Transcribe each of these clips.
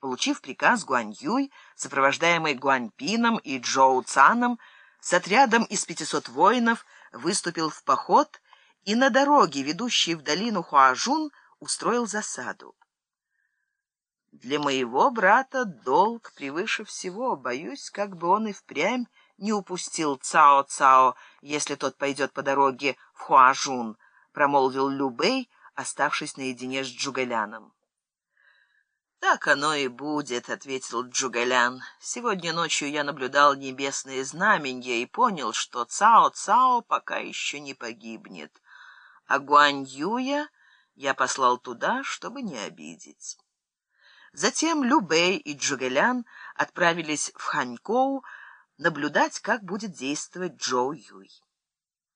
Получив приказ, Гуань Юй, сопровождаемый Гуань Пином и Джоу Цаном, с отрядом из 500 воинов выступил в поход и на дороге, ведущей в долину Хуажун, устроил засаду. Для моего брата долг превыше всего. Боюсь, как бы он и впрямь не упустил Цао-Цао, если тот пойдет по дороге в Хуажун, промолвил Любэй, оставшись наедине с Джугаляном. «Так оно и будет», — ответил Джугалян. «Сегодня ночью я наблюдал небесные знамения и понял, что Цао-Цао пока еще не погибнет, а Гуань-Юя я послал туда, чтобы не обидеть». Затем Любэй и Джугалян отправились в Ханькоу наблюдать, как будет действовать Джоу Юй.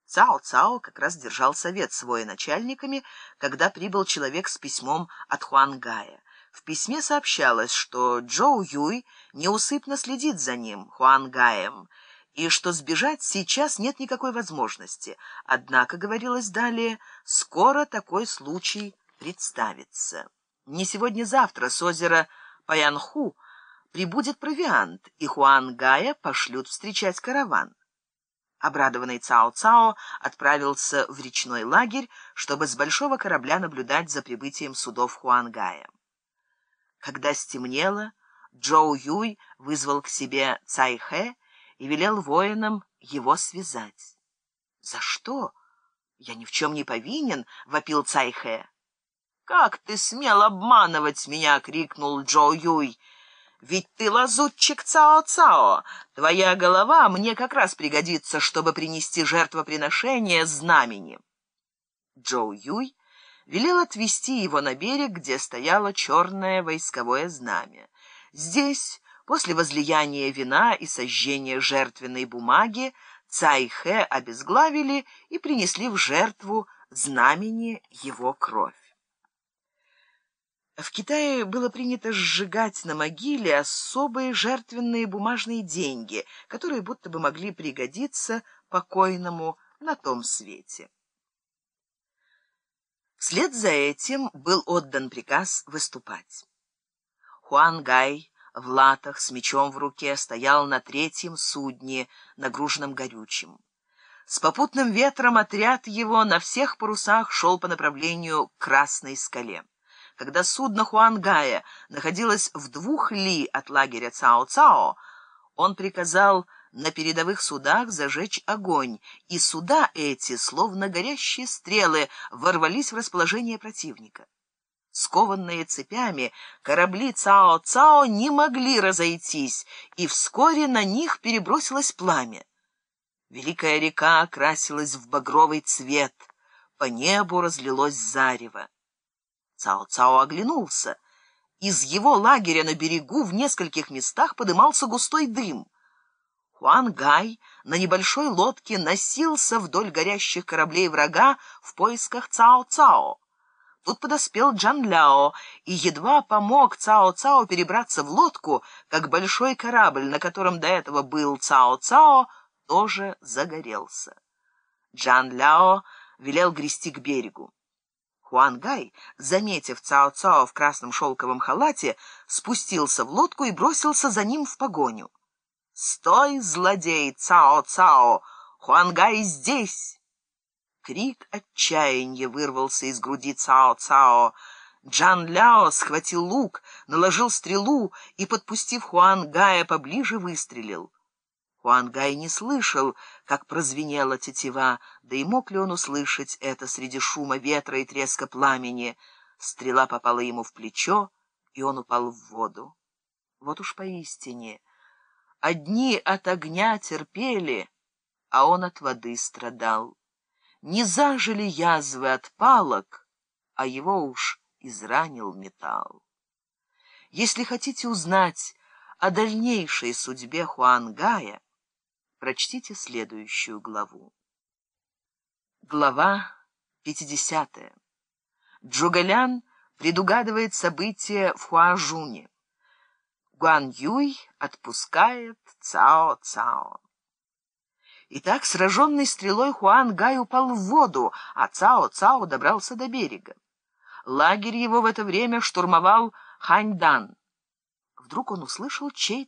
Цао-Цао как раз держал совет с военачальниками, когда прибыл человек с письмом от Хуангая. В письме сообщалось, что Джоу Юй неусыпно следит за ним, Хуангаем, и что сбежать сейчас нет никакой возможности. Однако, говорилось далее, скоро такой случай представится. Не сегодня-завтра с озера Паянху прибудет провиант, и Хуангая пошлют встречать караван. Обрадованный Цао-Цао отправился в речной лагерь, чтобы с большого корабля наблюдать за прибытием судов Хуангая. Когда стемнело, Джоу Юй вызвал к себе Цай Хэ и велел воинам его связать. «За что? Я ни в чем не повинен!» — вопил Цай Хэ. «Как ты смел обманывать меня!» — крикнул Джоу Юй. «Ведь ты лазутчик Цао-Цао. Твоя голова мне как раз пригодится, чтобы принести жертвоприношение знамени». Джоу Юй велел отвезти его на берег, где стояло черное войсковое знамя. Здесь, после возлияния вина и сожжения жертвенной бумаги, Цай-Хэ обезглавили и принесли в жертву знамени его кровь. В Китае было принято сжигать на могиле особые жертвенные бумажные деньги, которые будто бы могли пригодиться покойному на том свете. Вслед за этим был отдан приказ выступать. Хуан Гай в латах с мечом в руке стоял на третьем судне, нагруженном горючим. С попутным ветром отряд его на всех парусах шел по направлению к Красной скале. Когда судно Хуангая находилось в двух ли от лагеря Цао-Цао, он приказал на передовых судах зажечь огонь, и суда эти, словно горящие стрелы, ворвались в расположение противника. Скованные цепями, корабли Цао-Цао не могли разойтись, и вскоре на них перебросилось пламя. Великая река окрасилась в багровый цвет, по небу разлилось зарево. Цао-Цао оглянулся. Из его лагеря на берегу в нескольких местах подымался густой дым. Хуан Гай на небольшой лодке носился вдоль горящих кораблей врага в поисках Цао-Цао. Тут подоспел Джан Ляо и едва помог Цао-Цао перебраться в лодку, как большой корабль, на котором до этого был Цао-Цао, тоже загорелся. Джан Ляо велел грести к берегу. Хуан Гай, заметив Цао-Цао в красном шелковом халате, спустился в лодку и бросился за ним в погоню. «Стой, злодей Цао-Цао! Хуангай здесь!» Крик отчаяния вырвался из груди Цао-Цао. Джан Ляо схватил лук, наложил стрелу и, подпустив Хуангая поближе, выстрелил. Хуангай не слышал, как прозвенела тетива, да и мог ли он услышать это среди шума ветра и треска пламени. Стрела попала ему в плечо, и он упал в воду. Вот уж поистине... Одни от огня терпели, а он от воды страдал. Не зажили язвы от палок, а его уж изранил металл. Если хотите узнать о дальнейшей судьбе Хуангая, прочтите следующую главу. Глава 50. Джугалян предугадывает события в Хуажуне. Гуан Юй отпускает Цао-Цао. Итак, сраженный стрелой Хуан Гай упал в воду, а Цао-Цао добрался до берега. Лагерь его в это время штурмовал Ханьдан. вдруг он услышал чей